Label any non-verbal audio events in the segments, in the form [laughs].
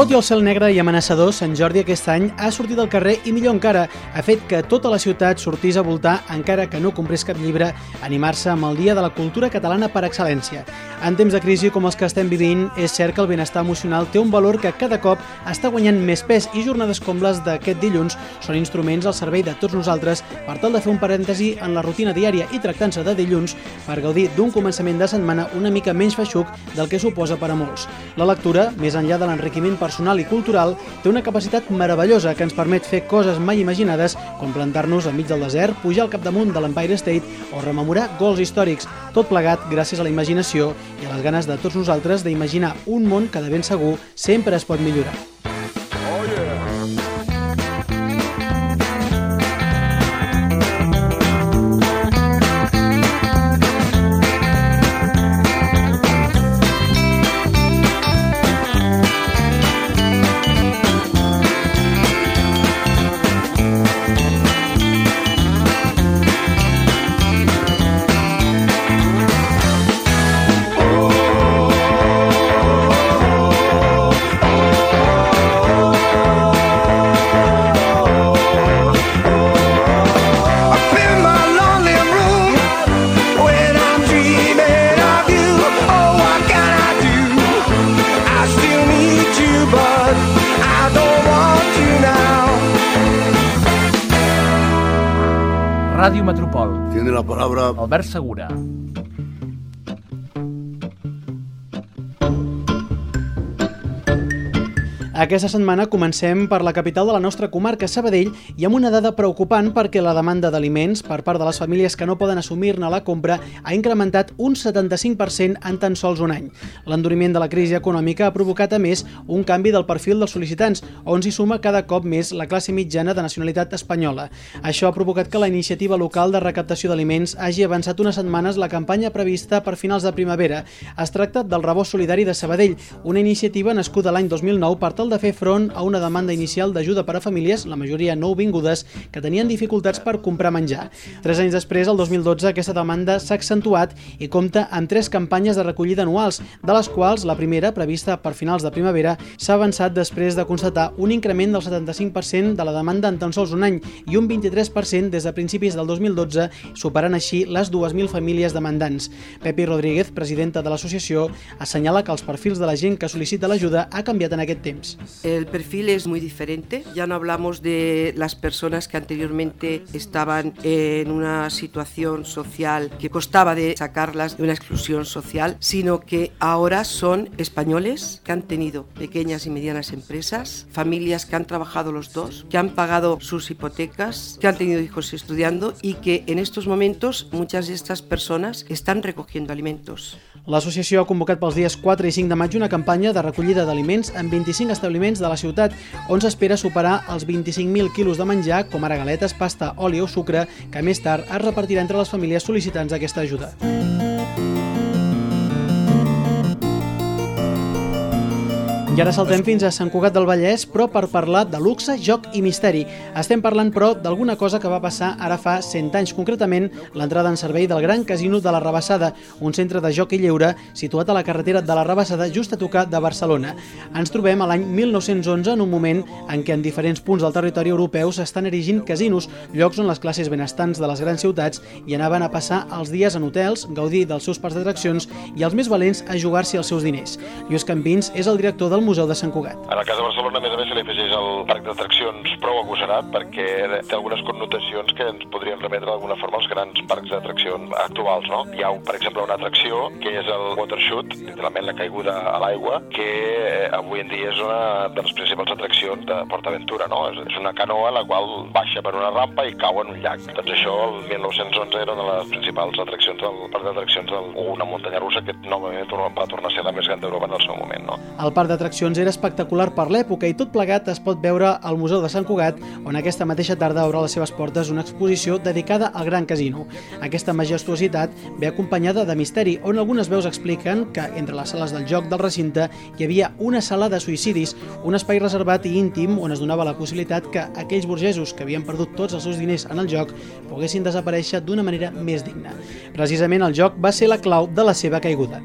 Tot i el cel negre i amenaçador, Sant Jordi aquest any ha sortit al carrer i millor encara, ha fet que tota la ciutat sortís a voltar, encara que no comprés cap llibre, animar-se amb el Dia de la Cultura Catalana per excel·lència. En temps de crisi com els que estem vivint, és cert que el benestar emocional té un valor que cada cop està guanyant més pes i jornades com les d'aquest dilluns són instruments al servei de tots nosaltres per tal de fer un parèntesi en la rutina diària i tractant-se de dilluns per gaudir d'un començament de setmana una mica menys feixuc del que suposa per a molts. La lectura, més enllà de l'enriquiment personal i cultural, té una capacitat meravellosa que ens permet fer coses mai imaginades com plantar-nos enmig del desert, pujar al capdamunt de l'Empire State o rememorar gols històrics, tot plegat gràcies a la imaginació i a les ganes de tots nosaltres d'imaginar un món que de ben segur sempre es pot millorar. Segura. Aquesta setmana comencem per la capital de la nostra comarca, Sabadell, i amb una dada preocupant perquè la demanda d'aliments per part de les famílies que no poden assumir-ne la compra ha incrementat un 75% en tan sols un any. L'enduriment de la crisi econòmica ha provocat, a més, un canvi del perfil dels sol·licitants, on s'hi suma cada cop més la classe mitjana de nacionalitat espanyola. Això ha provocat que la iniciativa local de recaptació d'aliments hagi avançat unes setmanes la campanya prevista per finals de primavera. Es tracta del Rebost Solidari de Sabadell, una iniciativa nascuda l'any 2009 per tal de fer front a una demanda inicial d'ajuda per a famílies, la majoria nouvingudes, que tenien dificultats per comprar menjar. Tres anys després, el 2012, aquesta demanda s'ha accentuat i compta amb tres campanyes de recollida anuals, de les quals la primera, prevista per finals de primavera, s'ha avançat després de constatar un increment del 75% de la demanda en tan sols un any i un 23% des de principis del 2012, superant així les 2.000 famílies demandants. Pepi Rodríguez, presidenta de l'associació, assenyala que els perfils de la gent que sol·licita l'ajuda ha canviat en aquest temps. El perfil es muy diferente. Ya no hablamos de las personas que anteriormente estaban en una situación social que costaba de sacarlas de una exclusión social, sino que ahora son españoles que han tenido pequeñas y medianas empresas, familias que han trabajado los dos, que han pagado sus hipotecas, que han tenido hijos estudiando y que en estos momentos muchas de estas personas están recogiendo alimentos. L'associació ha convocat pels dies 4 i 5 de maig una campanya de recollida d'aliments en 25 establiments de la ciutat, on s'espera superar els 25.000 quilos de menjar, com ara galetes, pasta, oli o sucre, que més tard es repartirà entre les famílies sol·licitants d'aquesta ajuda. I ara saltem fins a Sant Cugat del Vallès, però per parlar de luxe, joc i misteri. Estem parlant, però, d'alguna cosa que va passar ara fa 100 anys, concretament l'entrada en servei del Gran Casino de la Rabassada, un centre de joc i lleure situat a la carretera de la Rabassada, just a tocar de Barcelona. Ens trobem a l'any 1911, en un moment en què en diferents punts del territori europeu s'estan erigint casinos, llocs on les classes benestants de les grans ciutats hi anaven a passar els dies en hotels, gaudir dels seus parcs d'atraccions i els més valents a jugar-s'hi els seus diners. Lluís Campins és el director del Museu de Sant Cugat. En el cas de Barcelona, a més a més, se li afegeix el parc d'atraccions prou agosarat perquè té algunes connotacions que ens podrien remetre d'alguna forma als grans parcs d'atraccions actuals, no? Hi ha, per exemple, una atracció que és el watershoot, literalment la caiguda a l'aigua, que eh, avui en dia és una de les principals atraccions de PortAventura, no? És, una canoa la qual baixa per una rampa i cau en un llac. Doncs això, el 1911, era una de les principals atraccions del parc d'atraccions del, o una muntanya russa que novament va tornar a ser la més gran d'Europa en el seu moment, no? El parc d'atraccions d'atraccions era espectacular per l'època i tot plegat es pot veure al Museu de Sant Cugat, on aquesta mateixa tarda obre les seves portes una exposició dedicada al Gran Casino. Aquesta majestuositat ve acompanyada de misteri, on algunes veus expliquen que entre les sales del joc del recinte hi havia una sala de suïcidis, un espai reservat i íntim on es donava la possibilitat que aquells burgesos que havien perdut tots els seus diners en el joc poguessin desaparèixer d'una manera més digna. Precisament el joc va ser la clau de la seva caiguda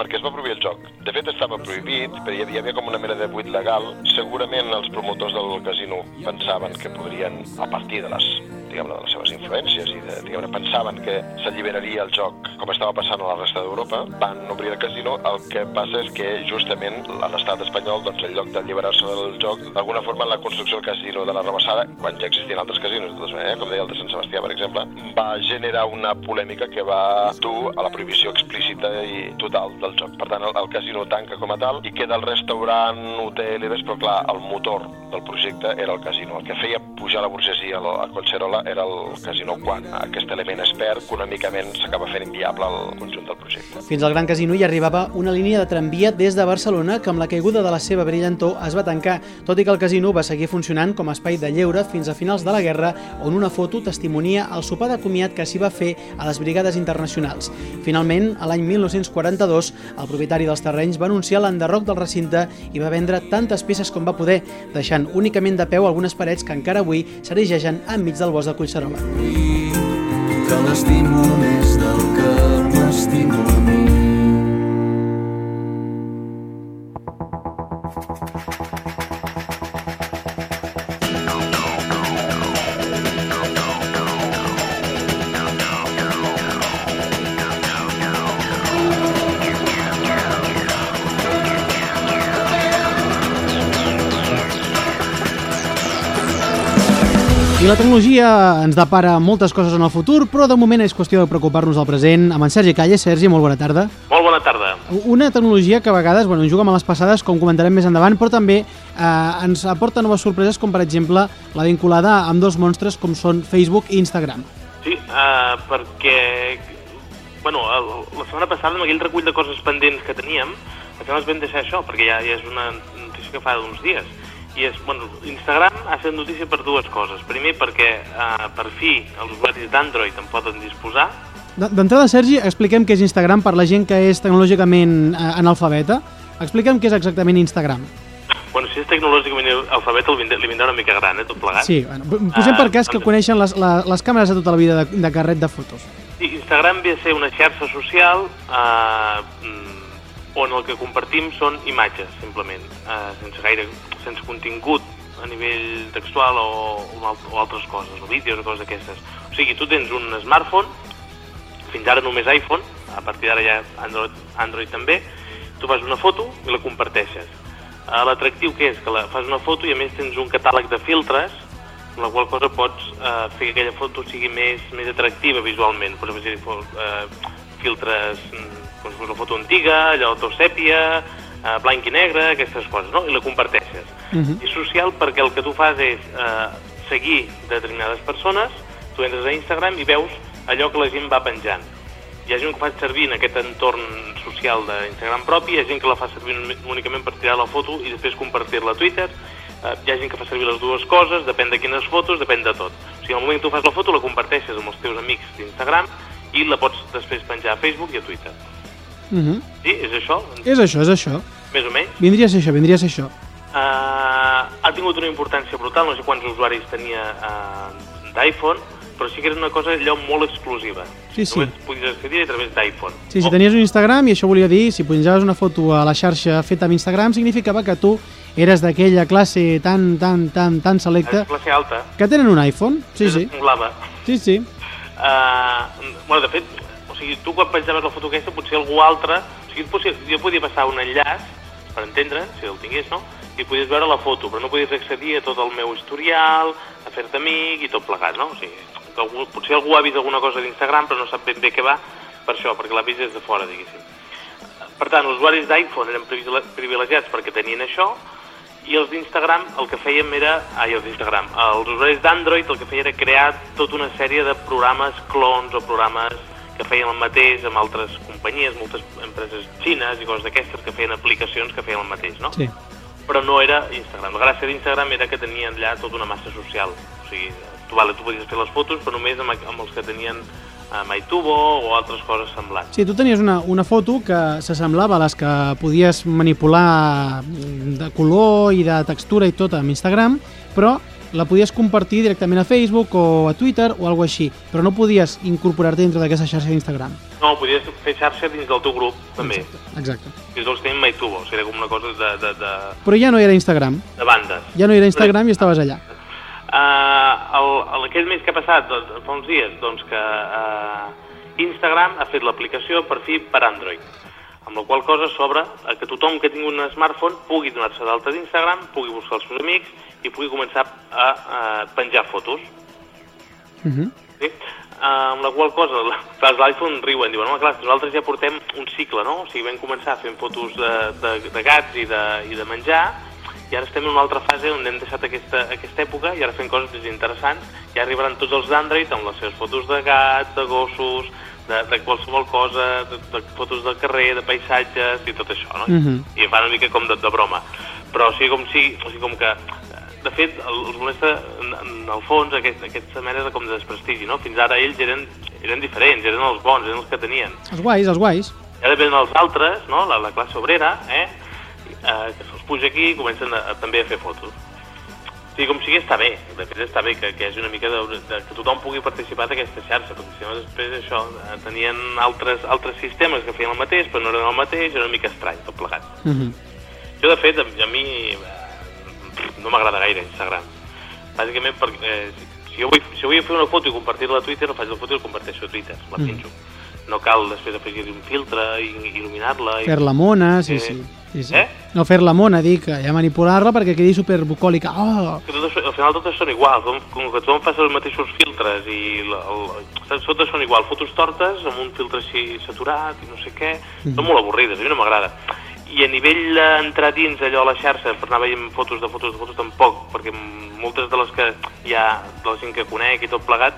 perquè es va prohibir el joc. De fet, estava prohibit, però hi havia, com una mena de buit legal. Segurament els promotors del casino pensaven que podrien, a partir de les diguem de les seves influències i de, diguem pensaven que s'alliberaria el joc com estava passant a la resta d'Europa, van obrir el casino. El que passa és que justament a l'estat espanyol, doncs, en lloc d'alliberar-se del joc, d'alguna forma la construcció del casino de la Rebassada, quan ja existien altres casinos, de totes com deia el de Sant Sebastià, per exemple, va generar una polèmica que va dur a la prohibició explícita i total del joc. Per tant, el, el casino tanca com a tal i queda el restaurant, hotel i res, però clar, el motor del projecte era el casino. El que feia pujar la burgesia a Collserola era el casino quan aquest element es perd, econòmicament s'acaba fent inviable el conjunt del projecte. Fins al Gran Casino hi arribava una línia de tramvia des de Barcelona que amb la caiguda de la seva brillantor es va tancar, tot i que el casino va seguir funcionant com a espai de lleure fins a finals de la guerra, on una foto testimonia el sopar de comiat que s'hi va fer a les brigades internacionals. Finalment, a l'any 1942, el propietari dels terrenys va anunciar l'enderroc del recinte i va vendre tantes peces com va poder, deixant únicament de peu algunes parets que encara avui s'erigeixen enmig del bosc de Collserola. Que l'estimo més del que m'estimo a mi. La tecnologia ens depara moltes coses en el futur, però de moment és qüestió de preocupar-nos del present. Amb en Sergi Calle. Sergi, molt bona tarda. Molt bona tarda. Una tecnologia que a vegades bueno, juga amb les passades, com comentarem més endavant, però també eh, ens aporta noves sorpreses, com per exemple la vinculada amb dos monstres com són Facebook i Instagram. Sí, uh, perquè bueno, el, la setmana passada amb aquell recull de coses pendents que teníem, es vam deixar això, perquè ja, ja és una notícia que fa d'uns dies. I és, bueno, Instagram ha fet notícia per dues coses. Primer, perquè eh, per fi els usuaris d'Android en poden disposar. D'entrada, Sergi, expliquem què és Instagram per la gent que és tecnològicament eh, analfabeta. Explica'm què és exactament Instagram. Bueno, si és tecnològicament alfabet, li vindrà, una mica gran, eh, tot plegat. Sí, bueno, posem per cas que doncs- coneixen les, la, les càmeres de tota la vida de, de carret de fotos. Sí, Instagram ve a ser una xarxa social eh, mm, on el que compartim són imatges, simplement, eh, sense gaire sense contingut a nivell textual o, o, o altres coses, o vídeos o coses d'aquestes. O sigui, tu tens un smartphone, fins ara només iPhone, a partir d'ara ja Android, Android també, tu fas una foto i la comparteixes. Eh, L'atractiu que és que la, fas una foto i a més tens un catàleg de filtres amb la qual cosa pots eh, fer que aquella foto sigui més, més atractiva visualment. Pots afegir eh, filtres fos una foto antiga, allò to sèpia, eh, blanc i negre, aquestes coses, no? I la comparteixes. Mhm. És social perquè el que tu fas és eh, seguir determinades persones, tu entres a Instagram i veus allò que la gent va penjant. Hi ha gent que fa servir en aquest entorn social d'Instagram propi, hi ha gent que la fa servir únicament per tirar la foto i després compartir-la a Twitter, eh, hi ha gent que fa servir les dues coses, depèn de quines fotos, depèn de tot. O sigui, al moment que tu fas la foto la comparteixes amb els teus amics d'Instagram i la pots després penjar a Facebook i a Twitter. Uh -huh. Sí, és això, És això, és això. més o menys. Vindria a ser això, vindria a ser això. Uh, ha tingut una importància brutal, no sé quants usuaris tenia uh, d'iPhone, però sí que era una cosa allò molt exclusiva. Sí, sí. Només podies accedir a través d'iPhone. Sí, si tenies un Instagram, i això volia dir, si penjaves una foto a la xarxa feta amb Instagram, significava que tu eres d'aquella classe tan, tan, tan, tan És selecta classe alta. que tenen un iPhone. Sí, sí. Semblava. Sí, sí. Uh, bueno, de fet, sigui, tu quan penjaves la foto aquesta, potser algú altre... O sigui, potser, jo podia passar un enllaç, per entendre, si el tingués, no? I podies veure la foto, però no podies accedir a tot el meu historial, a fer-te amic i tot plegat, no? O sigui, que algú, potser algú ha vist alguna cosa d'Instagram, però no sap ben bé què va per això, perquè l'ha vist des de fora, diguéssim. Per tant, els usuaris d'iPhone eren privile- privilegiats perquè tenien això, i els d'Instagram el que fèiem era... Ai, els d'Instagram. Els usuaris d'Android el que feia era crear tota una sèrie de programes clons o programes que feien el mateix amb altres companyies, moltes empreses xines i coses d'aquestes que feien aplicacions que feien el mateix, no? Sí. Però no era Instagram. La gràcia d'Instagram era que tenien allà tota una massa social. O sigui, tu, vale, tu podies fer les fotos, però només amb, amb els que tenien a MyTubo o altres coses semblants. Sí, tu tenies una, una foto que s'assemblava a les que podies manipular de color i de textura i tot amb Instagram, però la podies compartir directament a Facebook o a Twitter o alguna així, però no podies incorporar-te dintre d'aquesta xarxa d'Instagram. No, podies fer xarxa dins del teu grup, també. Exacte. Exacte. Dels que tenim MyTubo, o sigui, era com una cosa de, de, de, Però ja no era Instagram. de bandes. Ja no era Instagram i estaves allà. Uh, el, aquell mes que ha passat, doncs, fa uns dies, doncs que uh, Instagram ha fet l'aplicació per fi per Android, amb la qual cosa s'obre a que tothom que tingui un smartphone pugui donar-se d'alta d'Instagram, pugui buscar els seus amics i pugui començar a, a penjar fotos. Uh -huh. Sí? Amb la qual cosa, clar, els l'iPhone riuen, diuen, home, clar, nosaltres ja portem un cicle, no? O sigui, vam començar fent fotos de, de, de gats i de, i de menjar, i ara estem en una altra fase on hem deixat aquesta, aquesta època i ara fem coses més interessants. Ja arribaran tots els d'Android amb les seves fotos de gats, de gossos, de, de qualsevol cosa, de, de fotos del carrer, de paisatges i tot això, no? Mhm. I fa una mica com de, de broma. Però o sigui, com si, o sigui, com que de fet, el- els molesta, en, en el fons, aquest, aquesta mena de com de desprestigi, no? Fins ara ells eren, eren diferents, eren els bons, eren els que tenien. Els guais, els guais. I ara venen els altres, no? la, la classe obrera, eh? eh que se'ls puja aquí i comencen a, a, també a fer fotos. Sigui, com sigui, està bé. De fet, està bé que, que hagi una mica de, de, que tothom pugui participar d'aquesta xarxa, perquè si no després això, eh, tenien altres, altres sistemes que feien el mateix, però no eren el mateix, era una mica estrany tot plegat. Uh -huh. Jo, de fet, a, a mi eh, no m'agrada gaire Instagram. Bàsicament perquè eh, si, jo vull, si jo vull fer una foto i compartir-la a Twitter, faig la foto i la comparteixo a Twitter, la Mm. pinxo. No cal després afegir-hi un filtre i il·luminar-la. Fer-la mona, sí, Eh, sí. Sí, sí. Eh? No fer-la mona, dic, ja manipular-la perquè quedi superbucòlica. Oh! Que totes, al final totes són iguals, com, com que tothom fa els mateixos filtres i el, saps, totes són igual, fotos tortes amb un filtre així saturat i no sé què, Mhm. són molt avorrides, a mi no m'agrada. I a nivell d'entrar dins allò a la xarxa per anar veient fotos de fotos de fotos tampoc, perquè moltes de les que hi ha, de la gent que conec i tot plegat,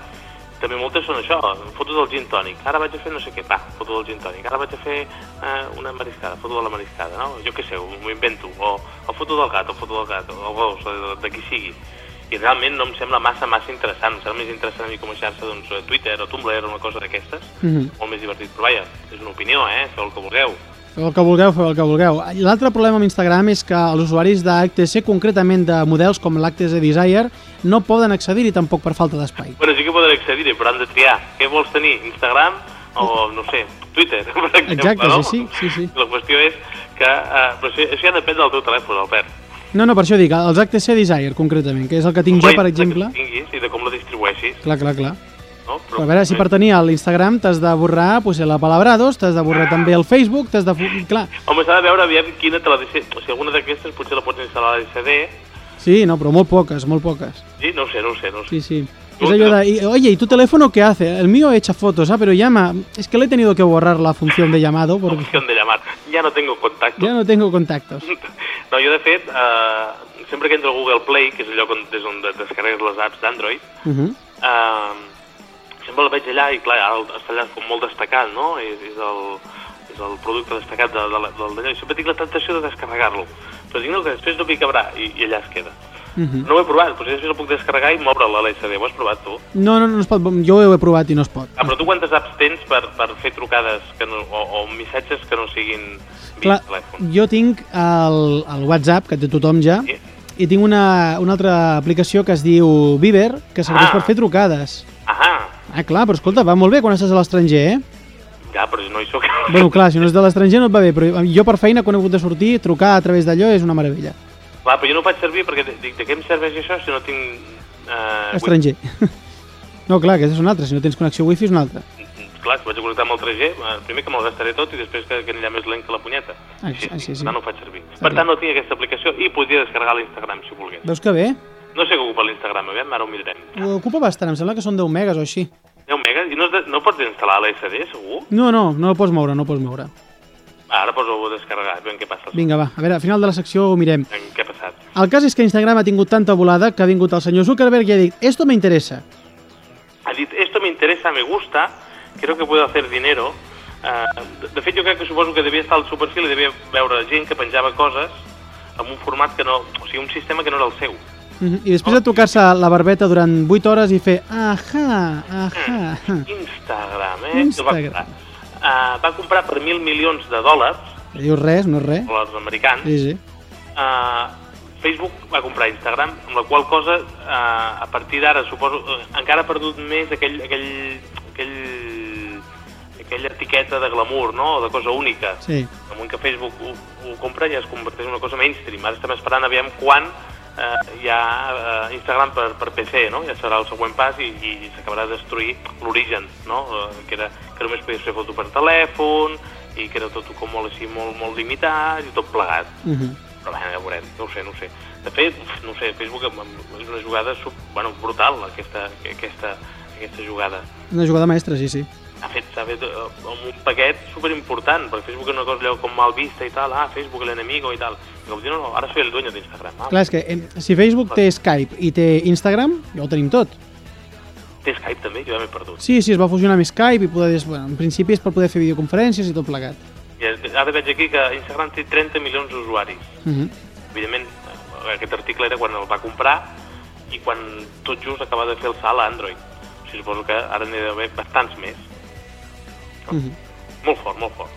també moltes són això, fotos del gin tònic. Ara vaig a fer no sé què, pa, foto del gin tònic. Ara vaig a fer eh, una mariscada, foto de la mariscada, no? Jo què sé, m'ho invento. O, o foto del gat, o foto del gat, o el gos, o de, qui sigui. I realment no em sembla massa, massa interessant. Em sembla més interessant a mi com a xarxa, doncs, Twitter o Tumblr o una cosa d'aquestes. Mhm. Molt més divertit. Però vaja, és una opinió, eh? Feu el que vulgueu. Feu el que vulgueu, feu el que vulgueu. L'altre problema amb Instagram és que els usuaris d'HTC, concretament de models com l'HTC Desire, no poden accedir-hi tampoc per falta d'espai. Bueno, sí que poden accedir-hi, però han de triar. Què vols tenir? Instagram o, no sé, Twitter, [laughs] per exemple, Exacte, no? sí, sí, sí, sí. La qüestió és que... Eh, però això, això ja depèn del teu telèfon, Albert. No, no, per això dic, els HTC Desire, concretament, que és el que tinc jo, per exemple. Que tinguis i de com la distribueixis, Clar, clar, clar. No? Però a veure, si per tenir l'Instagram t'has de borrar pues, la palabrados, t'has de borrar també el Facebook, t'has de... Clar, Home, s'ha de veure aviam quina te la. O sigui, alguna d'aquestes potser la pots instal·lar a l'SD. sí, no, però molt poques, molt poques. Sí, no sé, no sé, no sé. Sí, sí. Es de, y- oye, ¿y tu teléfono qué hace? El mío echa fotos, ah, pero llama. Es que le he tenido que borrar la función de llamado porque Opción de llamar. Ja no tengo contacto. ya no tengo contactos. [laughs] No, jo de fet, eh, sempre que entro a Google Play, que és el lloc on, des on de- descarregues les apps d'Android, Uh -huh. eh, sempre el veig allà i clar, ara el- està allà com molt destacat, no? És, és, el, és el producte destacat de, de, la- del d'allò. I sempre tinc la tentació de descarregar-lo. Però dic, no, que després no m'hi cabrà i, i allà es queda. Uh -huh. No ho he provat, potser després el puc descarregar i moure'l a l'SD. Ho has provat tu? No, no, no es pot, jo ho he provat i no es pot. Ah, però tu quantes apps tens per, per fer trucades que no, o, o missatges que no siguin Clar, telèfon? jo tinc el, el WhatsApp, que té tothom ja, Sí. i tinc una, una altra aplicació que es diu Viber, que serveix Ah. per fer trucades. Ahà, Ah, clar, però escolta, va molt bé quan estàs a l'estranger, eh? ja, però no hi soc. [laughs] Bueno, clar, si no és de l'estranger no et va bé, però jo per feina, quan he hagut de sortir, trucar a través d'allò és una meravella. Clar, però jo no ho faig servir perquè dic, de què em serveix això si no tinc... Eh, Estranger. [laughs] No, clar, aquesta és una altra. Si no tens connexió wifi és una altra. wifi? Clar, si vaig a connectar amb el 3G, eh, primer que me'l gastaré tot i després que, que anirà més lent que la punyeta. Ah, sí, sí, sí. Per tant, no ho faig servir. Està per tant, no tinc aquesta aplicació i podria descarregar l'Instagram si volgués. Veus que bé? No sé què ocupa l'Instagram, aviam, ara ho mirarem. Ho ocupa bastant, em sembla que són 10 megas o així. 10 megas? I no, de, no pots instal·lar l'SD, segur? No, no, no el pots moure, no el pots moure. Ara poso-ho a descarregar, veiem què passa. Vinga, va, a veure, al final de la secció ho mirem. Què ha passat. El cas és que Instagram ha tingut tanta volada que ha vingut el senyor Zuckerberg i ha dit esto me interesa. Ha dit, esto me interesa, me gusta, creo que puedo hacer dinero. Eh, de, fet, jo crec que suposo que devia estar al seu perfil i devia veure gent que penjava coses amb un format que no... O sigui, un sistema que no era el seu. I després de tocar-se la barbeta durant 8 hores i fer ahà, ahà... Instagram, eh? Instagram. Uh, va comprar per mil milions de dòlars, Dius res, no és res. dòlars americans, Sí, sí. uh, Facebook va comprar Instagram, amb la qual cosa, uh, a partir d'ara, suposo, uh, encara ha perdut més aquell, aquell, aquell, aquella etiqueta de glamour, no?, de cosa única. Sí. En moment que Facebook ho, ho compra ja es converteix en una cosa mainstream. Ara estem esperant aviam quan eh, hi ha eh, Instagram per, per PC, no? Ja serà el següent pas i, i s'acabarà de destruir l'origen, no? Eh, que, era, que només podies fer foto per telèfon i que era tot com molt així, molt, molt limitat i tot plegat. Mhm. Però bé, ja veurem, no ho sé, no ho sé. De fet, no ho sé, Facebook és una jugada sub, bueno, brutal, aquesta, aquesta, aquesta jugada Una jugada mestra, sí, sí. Ha fet, s'ha fet eh, amb un paquet superimportant, perquè Facebook és una cosa allò com mal vista i tal, ah, Facebook el enemigo i tal. I com dir, no, no, ara soy el dueño d'Instagram. Ah, Clar, és que eh, si Facebook té Skype i té Instagram, ja ho tenim tot. té Skype també, jo ja m'he perdut. Sí, sí, es va fusionar amb Skype i poder, bueno, en principi és per poder fer videoconferències i tot plegat. I ara veig aquí que Instagram té 30 milions d'usuaris. Mhm. Evidentment, eh, aquest article era quan el va comprar i quan tot just acaba de fer el salt a Android. O sigui, suposo que ara n'hi ha d'haver bastants més. Mhm. Molt fort, molt fort.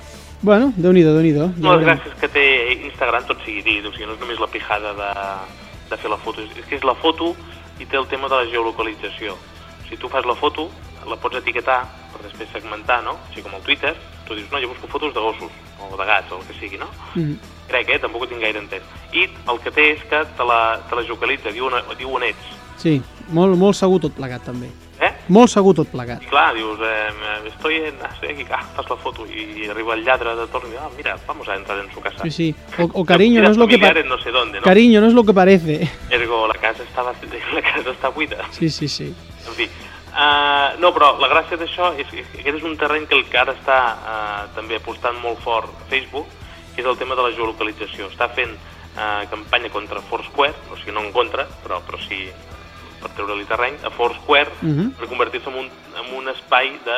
Bueno, déu-n'hi-do, déu nhi déu de les gràcies que té Instagram, tot sigui dit, o sigui, no és només la pijada de, de fer la foto, és, que és la foto i té el tema de la geolocalització. Si tu fas la foto, la pots etiquetar per després segmentar, no? O sigui, com el Twitter, tu dius, no, jo busco fotos de gossos, o de gats, o el que sigui, no? Mhm. Crec, eh? Tampoc ho tinc gaire entès. I el que té és que te la, te la geolocalitza, diu on, diu on ets. Sí, molt, molt segur tot plegat, també. Molt segur tot plegat. I clar, dius, eh, estoy en... Estoy aquí, ah, fas la foto, i arriba el lladre de torn i diu, ah, mira, vamos a entrar en su casa. Sí, sí. O, o cariño, no es lo que parece. en no sé dónde, ¿no? Cariño, no es lo que parece. Ergo, la casa està, bast- [laughs] la casa està buida. Sí, sí, sí. En fi, uh, no, però la gràcia d'això és que aquest és un terreny que el que ara està uh, també apostant molt fort Facebook, que és el tema de la geolocalització. Està fent uh, campanya contra Foursquare, o sigui, no en contra, però, però sí per treure-li terreny, a Foursquare, Mhm. per convertir-se en, un, en un espai de,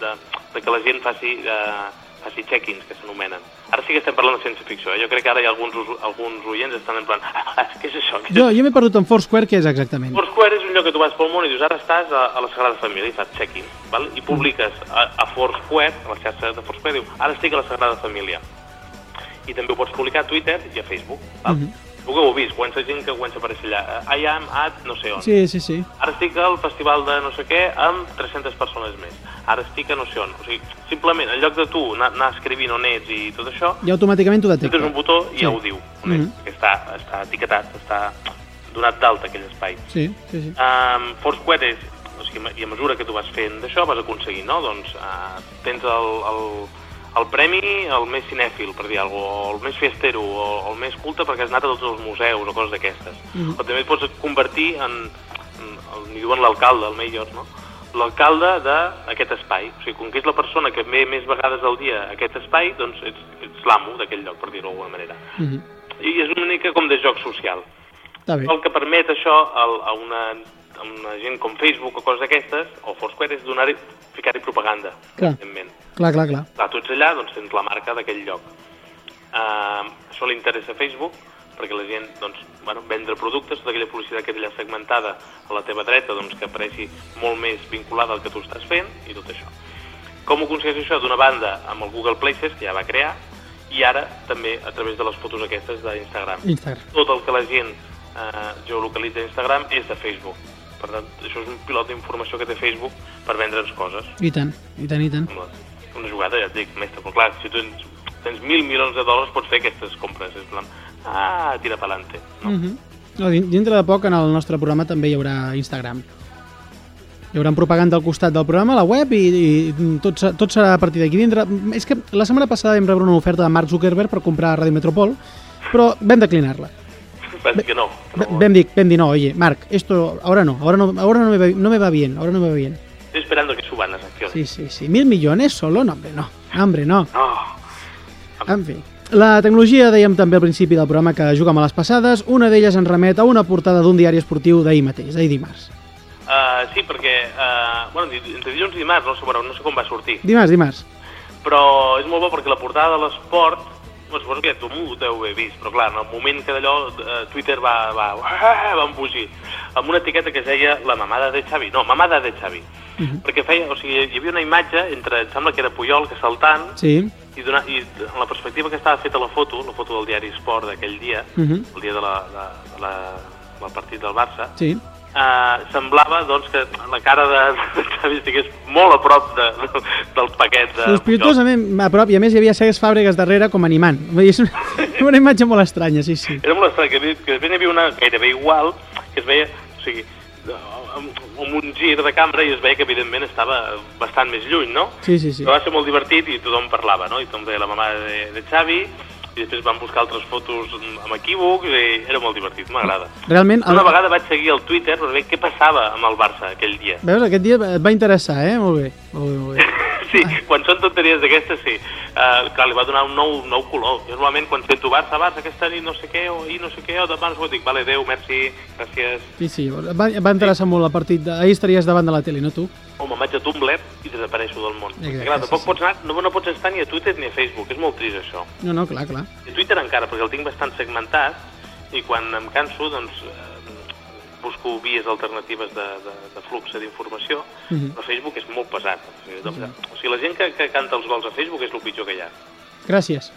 de, de que la gent faci, uh, faci check-ins, que s'anomenen. Ara sí que estem parlant de ciència-ficció, eh? jo crec que ara hi ha alguns, alguns oients estan en plan, ah, què és això? Què és Jo, jo m'he perdut en Foursquare, què és exactament? Foursquare és un lloc que tu vas pel món i dius ara estàs a, a la Sagrada Família i fas check-in, val? i publiques a, a Foursquare, a la xarxa de Foursquare, diu ara estic a la Sagrada Família. I també ho pots publicar a Twitter i a Facebook. Val? Mhm. Segur que ho heu vist, comença gent que comença a aparèixer allà. I am at no sé on. Sí, sí, sí. Ara estic al festival de no sé què amb 300 persones més. Ara estic a no sé on. O sigui, simplement, en lloc de tu anar, anar escrivint on ets i tot això, Ja automàticament t'ho Tens detecta. un botó i Sí. ja ho diu. On ets, Mhm. que està, està etiquetat, està donat d'alta aquell espai. Sí, sí, sí. Um, Foursquare és, o sigui, i a mesura que tu vas fent d'això vas aconseguint, no? Doncs uh, tens el, el, el premi el més cinèfil, per dir alguna cosa, o el més festero, o, el més culte perquè has anat a tots els museus o coses d'aquestes. Mhm. O també et pots convertir en, en, en n'hi diuen l'alcalde, el mayor, no? L'alcalde d'aquest espai. O sigui, com que és la persona que ve més vegades al dia a aquest espai, doncs ets, ets l'amo d'aquell lloc, per dir-ho d'alguna manera. Mhm. I és una mica com de joc social. Està bé. El que permet això al- a una, a una gent com Facebook o coses d'aquestes, o Foursquare, és donar-hi, ficar-hi propaganda, Clar. evidentment. Clar, clar, clar. Clar, tu ets allà, doncs tens la marca d'aquell lloc. Uh, això li interessa a Facebook, perquè la gent, doncs, bueno, vendre productes, tota aquella publicitat que té allà segmentada a la teva dreta, doncs que apareixi molt més vinculada al que tu estàs fent, i tot això. Com ho aconsegueix això? D'una banda, amb el Google Places, que ja va crear, i ara també a través de les fotos aquestes d'Instagram Instagram. tot el que la gent eh, geolocalitza a Instagram és de Facebook. Per tant, això és un pilot d'informació que té Facebook per vendre'ns coses. I tant, i tant, i tant. Una jugada, ja et dic, mestre, però clar, si tu tens, tens mil milions de dòlars pots fer aquestes compres. És plan, ah, tira pa'lante. No? Mhm. No, din- dintre de poc en el nostre programa també hi haurà Instagram. Hi haurà propaganda al costat del programa, a la web, i, i tot, tot serà a partir d'aquí dintre. És que la setmana passada vam rebre una oferta de Mark Zuckerberg per comprar Ràdio Metropol, però vam declinar-la. Vas que no. Però Vam dir, vam dir, no, oye, Marc, esto ahora no, ahora no, ahora no me, va, no me va bien, ahora no me va bien. Estoy esperando que suban las acciones. Sí, sí, sí. Mil millones solo? No, hombre, no. Hombre, no. No. En fi. La tecnologia, dèiem també al principi del programa que juga a les passades, una d'elles ens remet a una portada d'un diari esportiu d'ahir mateix, d'ahir dimarts. Uh, sí, perquè, uh, bueno, entre dilluns i dimarts, no sé, bueno, no sé com va sortir, Dimarts, dimarts. però és molt bo perquè la portada de l'esport, bueno, suposo que tothom ho deu haver vist, però clar, en el moment que d'allò eh, Twitter va, va, va embogir amb una etiqueta que es deia la mamada de Xavi, no, mamada de Xavi, perquè feia, o sigui, hi havia una imatge entre, em sembla que era Puyol, que saltant, Sí. i, donar, i en la perspectiva que estava feta la foto, la foto del diari Esport d'aquell dia, Mhm. el dia de la, de, de la, del partit del Barça, Sí. eh, semblava doncs, que la cara de, de Xavi estigués molt a prop de, de, del paquet de Sospitosament a prop, i a més hi havia Cesc Fàbregas darrere com animant. Vull dir, és una, una imatge molt estranya, sí, sí. Era molt estrany, que, que després hi havia una gairebé igual, que es veia, o sigui, amb, un gir de cambra i es veia que evidentment estava bastant més lluny, no? Sí, sí, sí. Però va ser molt divertit i tothom parlava, no? I tothom deia la mamà de, de Xavi, i després van buscar altres fotos amb equívocs i era molt divertit, m'agrada. Realment, el- Una vegada vaig seguir el Twitter per veure què passava amb el Barça aquell dia. Veus, aquest dia et va interessar, eh? Molt bé, molt bé, molt bé. Sí, quan són tonteries d'aquestes, sí. Uh, clar, li va donar un nou, nou color. Jo normalment quan sento Barça, Barça, aquesta nit no sé què, o ahir no sé què, o demà no què, dic, vale, adéu, merci, gràcies. Sí, sí, va, va interessar molt el partit. de- Ahir estaries davant de la tele, no tu? O me'n vaig a Tumblr i desapareixo del món. Exacte, clar, tampoc sí, pots anar, no, no pots estar ni a Twitter ni a Facebook, és molt trist això. No, no, clar, clar. I a Twitter encara, perquè el tinc bastant segmentat, i quan em canso, doncs, busco vies alternatives de, de, de flux d'informació, Mhm. però Facebook és molt pesat. O sigui, doncs, o sigui, la gent que, que canta els gols a Facebook és el pitjor que hi ha. Gràcies.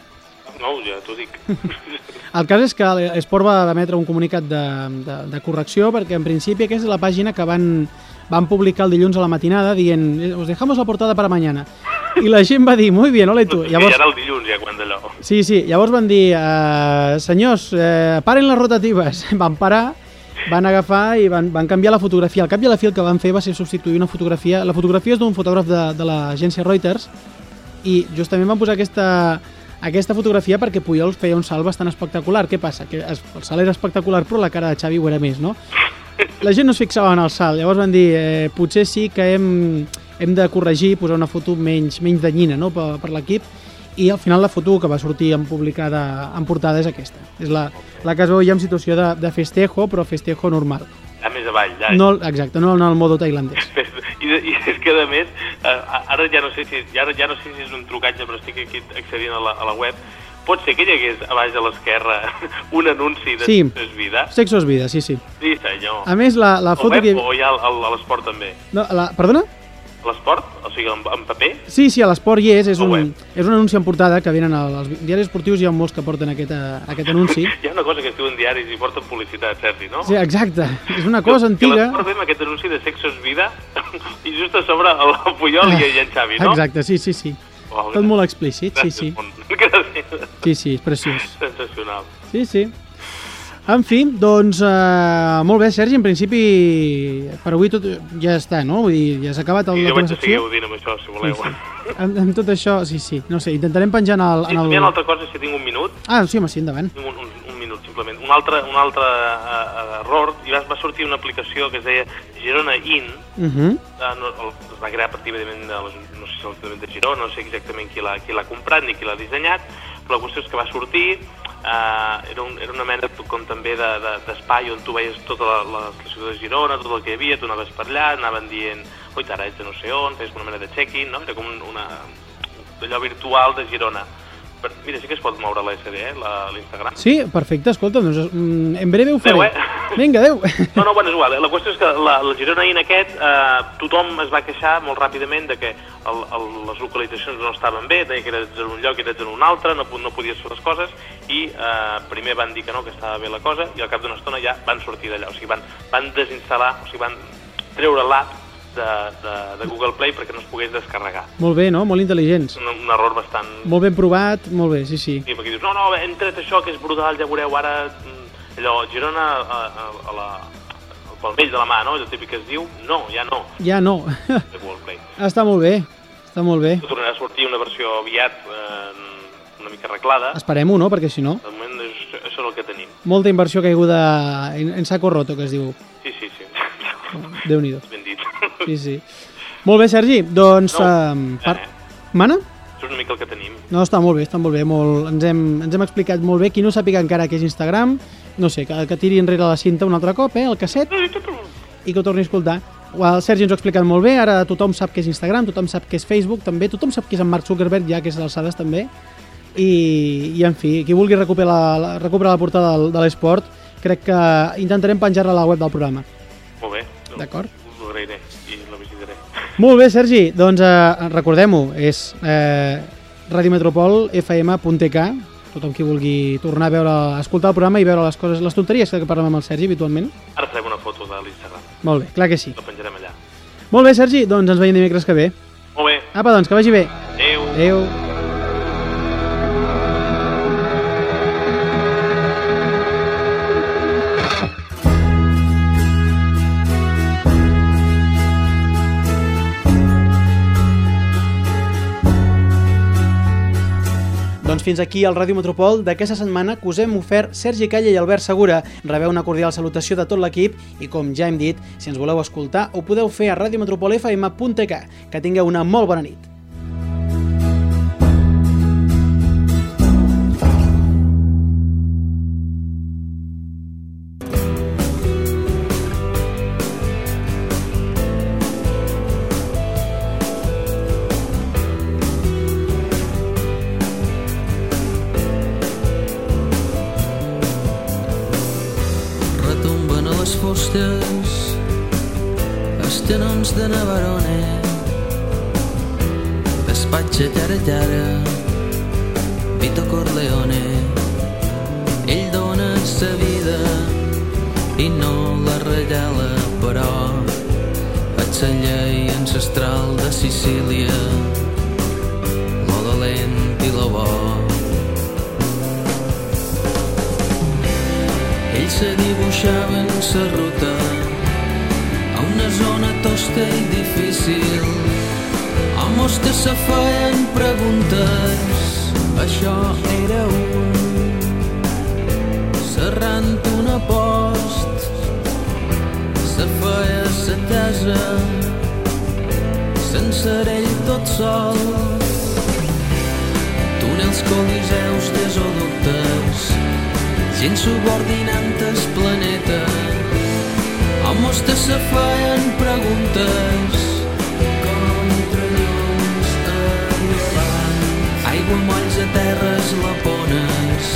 No, ja t'ho dic. [laughs] El cas és que l'Esport va emetre un comunicat de, de, de correcció perquè en principi aquesta és la pàgina que van, van publicar el dilluns a la matinada dient "Eh, os dejamos la portada para mañana. I la gent va dir, muy bien, ole tu. Llavors... Llavors, Ja era el dilluns, ja, quan d'allò. sí, sí, llavors van dir, eh, senyors, eh, paren les rotatives. [laughs] Van parar, van agafar i van, van canviar la fotografia. Al cap i a la fi el que van fer va ser substituir una fotografia. La fotografia és d'un fotògraf de, de l'agència Reuters i justament van posar aquesta, aquesta fotografia perquè Puyol feia un salt bastant espectacular. Què passa? Que el salt era espectacular però la cara de Xavi ho era més, no? La gent no es fixava en el salt, llavors van dir eh, potser sí que hem, hem de corregir, posar una foto menys, menys danyina no? per, per l'equip i al final la foto que va sortir en publicada en portada és aquesta. És la, la que es veu ja en situació de, de festejo, però festejo normal. A més avall, ja. No, exacte, no en el modo tailandès. [laughs] I, I és que, a més, eh, ara ja no sé si, ara ja no sé si és un trucatge, però estic aquí accedint a la, a la web. Pot ser que hi hagués a baix a l'esquerra [laughs] un anunci de Sí. sí. vida? Sexo és vida, sí, sí. Sí, senyor. A més, la, la foto web que... o ja al- al- a l'esport també? No, la, perdona? L'esport? O sigui, en, en paper? Sí, sí, a l'esport hi és, és Al un, web. és un anunci en portada que venen als diaris esportius, hi ha molts que porten aquest, eh, aquest anunci. [laughs] Hi ha una cosa que es diu en diaris i porten publicitat, Sergi, no? Sí, exacte, [laughs] és una cosa Que antiga. l'esport ve amb aquest anunci de sexo és vida [laughs] i just a sobre el Puyol i, i en Xavi, no? Exacte, sí, sí, sí. Oh, Tot molt explícit, sí, sí. Gràcies. Sí, sí, és preciós. Sensacional. Sí, sí. En fi, doncs, eh, molt bé, Sergi, en principi per avui tot ja està, no? Vull dir, ja s'ha acabat el, I la jo vaig teva a seguir amb això, si voleu. Sí, Amb, amb tot això, sí, sí, no sé, intentarem penjar en el... En el... una altra cosa, si tinc un minut, Ah, sí, home, sí, endavant. un, un, un minut simplement, un altre, un altre uh, error, i va, va sortir una aplicació que es deia Girona In, Uh -huh. uh, no, el, es va crear a partir, evidentment, de les, no sé si l'Ajuntament de Girona, no sé exactament qui l'ha comprat ni qui l'ha dissenyat, però la qüestió és que va sortir, uh, era, un, era una mena com també de- de- d'espai de, on tu veies tota la, la, la ciutat de Girona, tot el que hi havia, tu anaves per allà, anaven dient, oi, ara ets de no sé on, feies una mena de check-in, no? Era com una, allò virtual de Girona. Mira, sí que es pot moure l'SD, eh, l'Instagram. Sí, perfecte, escolta, doncs mm, en breve ho faré. Adéu, eh? [laughs] Vinga, adéu. [laughs] No, no, bueno, és igual. La qüestió és que la, la Girona in aquest, eh, tothom es va queixar molt ràpidament de que el, el, les localitzacions no estaven bé, deia que eres en un lloc i eres en un altre, no, no podies fer les coses, i eh, primer van dir que no, que estava bé la cosa, i al cap d'una estona ja van sortir d'allà. O sigui, van, van desinstal·lar, o sigui, van treure l'app de, de, de Google Play perquè no es pogués descarregar. molt bé, no? Molt intel·ligents. Un, un error bastant... Molt ben provat, molt bé, sí, sí. Sí, perquè dius, no, no, hem tret això que és brutal, ja veureu ara mm, allò, Girona a, a, a la, al palmell de la mà, no? Allò típic que es diu, no, ja no, Ja no. de Google Play. [laughs] Està molt bé, està molt bé. Tornarà a sortir una versió aviat eh, una mica arreglada, Esperem-ho, no? Perquè si no, de moment és, això és el que tenim. molta inversió caiguda en, en saco roto, que es diu. Sí, sí, sí, Déu-n'hi-do. Sí, sí. Molt bé, Sergi, doncs... No. Um, Eh, Mana? és una mica el que tenim. No, està molt bé, està molt bé. Molt... Ens, hem, ens hem explicat molt bé. Qui no sàpiga encara què és Instagram, no sé, que, que tiri enrere la cinta un altre cop, eh, el casset, i que ho torni a escoltar. el Sergi ens ho ha explicat molt bé, ara tothom sap què és Instagram, tothom sap què és Facebook també, tothom sap qui és en Mark Zuckerberg, ja que és a l'alçades també, i, i en fi, qui vulgui recuperar la, recuperar la portada del, de l'esport, crec que intentarem penjar-la a la web del programa. Molt bé. D'acord. Us ho agrairé. Molt bé, Sergi, doncs eh, recordem-ho, és eh, radiometropol.fm.tk tothom qui vulgui tornar a veure, a escoltar el programa i veure les coses, les tonteries que parlem amb el Sergi habitualment. Ara farem una foto de l'Instagram. Molt bé, clar que sí. La penjarem allà. Molt bé, Sergi, doncs ens veiem dimecres que ve. Molt bé. Apa, doncs, que vagi bé. Adéu. Adéu. Doncs fins aquí el Ràdio Metropol d'aquesta setmana que us hem ofert Sergi Calla i Albert Segura. Rebeu una cordial salutació de tot l'equip i com ja hem dit, si ens voleu escoltar ho podeu fer a radiometropolfm.tk. Que tingueu una molt bona nit. Els tenons de Navarone. Despatxa llara llara Vito Corleone. Ell dona sa vida i no la regala però és la llei ancestral de Sicília. Lo dolent i lo bo. Ells se dibuixaven sa ruta zona tosta i difícil. Homes que se feien preguntes, això era un. Serrant un apost, se feia sa tesa, sense ell tot sol. Túnels, coliseus, desoductes, gent subordinant el planeta que se feien preguntes contra llums endavant aigua molls a terres lapones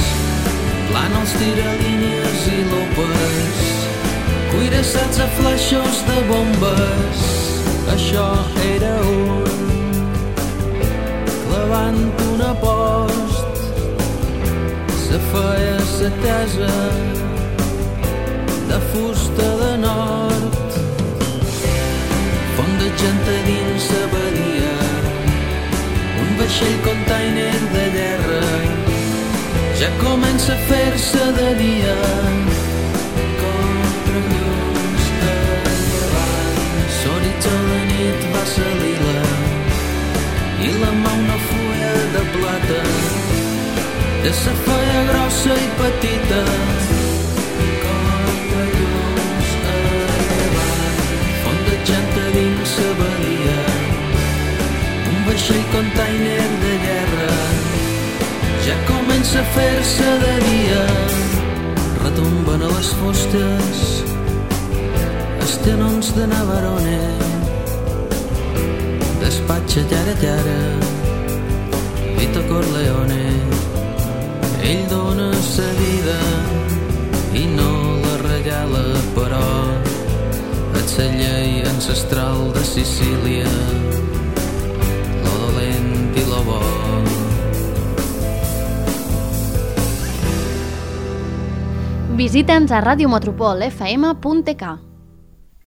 plànols tiralínies i lopes. Cuirassats a flaixos de bombes. Això era un clavant un apost se feia sa casa de fusta de nord. Font de gent a dins sa badia un vaixell container de guerra. Ja comença a fer-se de dia contra llums de llevant. L'horitzó de nit va ser lila i la mà una fulla de plata. De sa feia grossa i petita a dins sa badia un vaixell container de guerra. Ja comença a fer-se de dia retomben a les fosques els tenons de Navarone despatxa llara llara Vito Corleone ell dona sa vida i no la regala, la llei ancestral de Sicília, lo dolent i lo bo. Visita'ns a radiometropolfm.tk